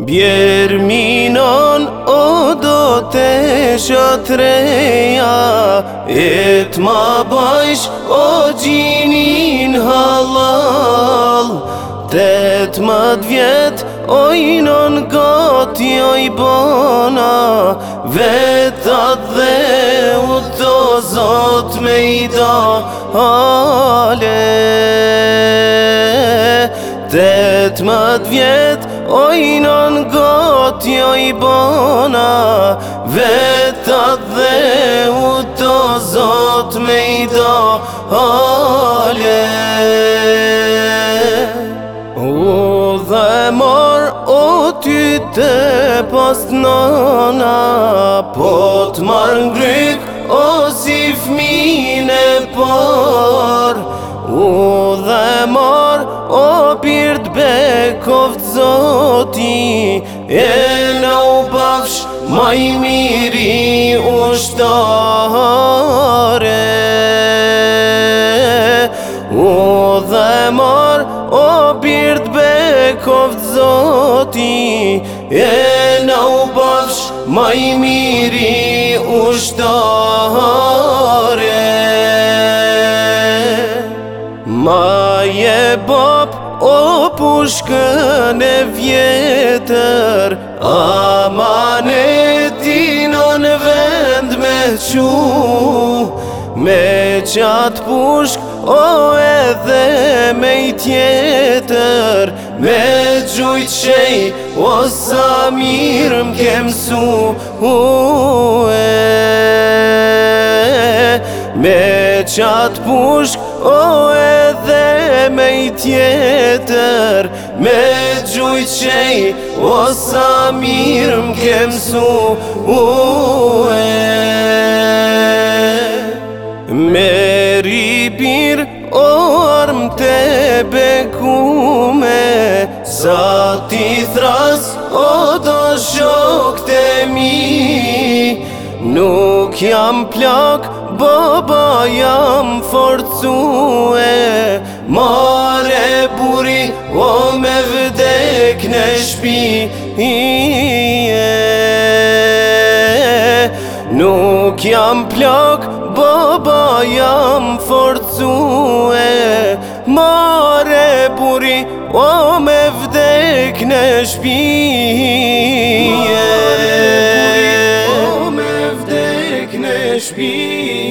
Bjerë minon o do të shotreja E të ma bajsh o gjinin halal Të të ma dvjet o inon gati o i bona Vetat dhe u të zot me i da hale Të të ma dvjet ojnon i nën gotjo i bona Veta dhe u të zot me i do Ale U dhe mor o ty të post të nana Po të marë në gryk o si fmine por U dhe mor o pyrë bekovë të zoti E në u pafsh ma i miri u shtare U dhe mar o birt të bekovë të zoti E në u pafsh ma i miri u shtare Ma je bapë O pushkën e vjetër Amanetin o në vend me qu Me qatë pushk o edhe me i tjetër Me gjujtë shej o sa mirë më su Me gjujtë shej o sa mirë më su Me qatë pushk O edhe me i tjetër Me gjujqej O sa mirë më kemsu U e Me ripir O armë të bekume Sa ti thras O do shok të mi Nuk Nuk jam plak, baba jam forcu e Mare buri, o me vdek në shpi Nuk jam plak, baba jam forcu e Mare buri, o me vdek në shpi mich